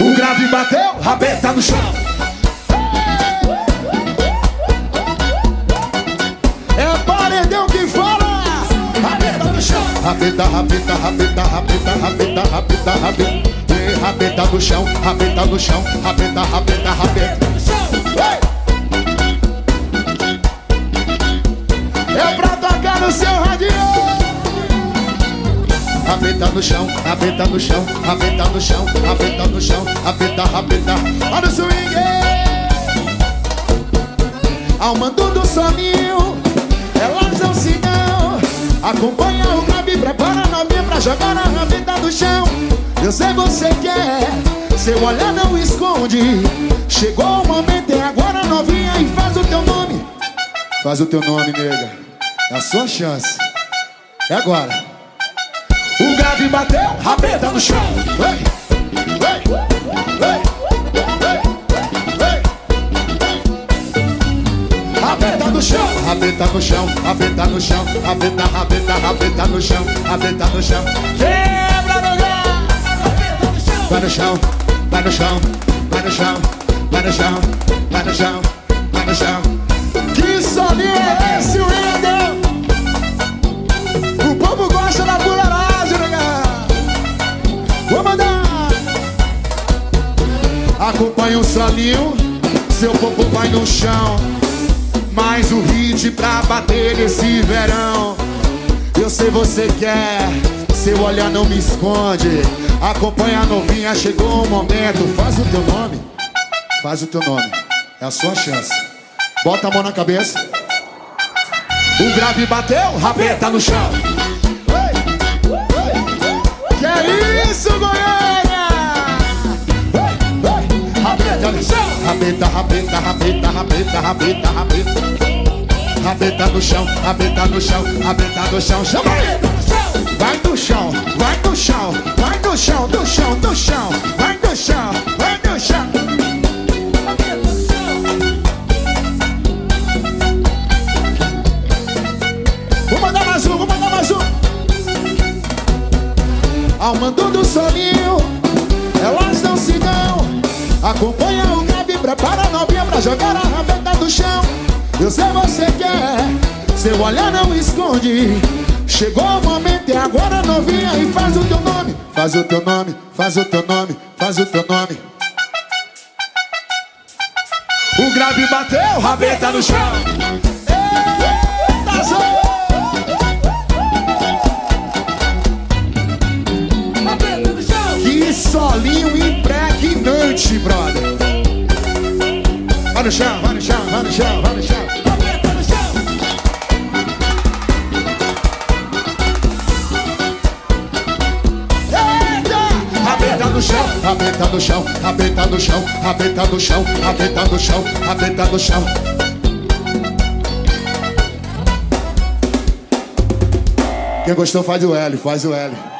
O grave bateu, rabeta no chão. É paredão que fala. Rabeta no chão. Rabeta, rabeta, rabeta, rabeta, rabeta, rabeta, rabeta. Rabeta no chão, rabeta no chão, rabeta, rabeta, rabeta. É pra tocar no seu. Rabeta no chão, rabeta no chão, rabeta no chão, rabeta no chão, rabeta, rabeta. Olha o swing! Ao mando do soninho, elas dão. Acompanha o Gabi, prepara a novinha pra jogar a rabeta no chão. Eu sei você quer, seu olhar não esconde. Chegou o momento, é agora novinha e faz o teu nome. Faz o teu nome, nega. É a sua chance. É agora. Grave bateu, rabeta no chão. Ei, ei, ei, Rabeta no chão, rabeta no chão, rabeta no chão, rabeta, rabeta, rabeta no chão, rabeta no chão. Quebra no gás. Vai no chão, vai no chão, vai no chão, vai no chão, vai no chão, vai no chão. Acompanha o solinho, seu povo vai no chão. Mais o hit pra bater nesse verão. Eu sei você quer, seu olhar não me esconde. Acompanha a novinha, chegou o momento. Faz o teu nome, faz o teu nome. É a sua chance. Bota a mão na cabeça. O grave bateu, rabeta no chão. Que é isso, Goiânia? Rabeta, rabeta, rabeta, rabeta, rabeta, rabeta. Rabeta no chão, rabeta no chão, rabeta no chão. Chama aí. Vai do chão, vai do chão, vai do chão, do chão, do chão, vai do chão, vai do chão. Vou mandar mais um, vou mandar mais um. Ao mando do solinho, elas não se dão. Acompanha pra jogar a rabeta do chão. Eu sei você quer, seu olhar não esconde. Chegou o momento e agora novinha e faz o teu nome. Faz o teu nome, faz o teu nome, faz o teu nome. O grave bateu, rabeta no chão. Eita, solinho impregnante, brother. Vai no chão, vai no chão, vai no chão, vai no chão. Rabeta no chão, rabeta no chão, rabeta no chão, rabeta no chão, rabeta no chão, rabeta no chão. Quem gostou faz o L, faz o L.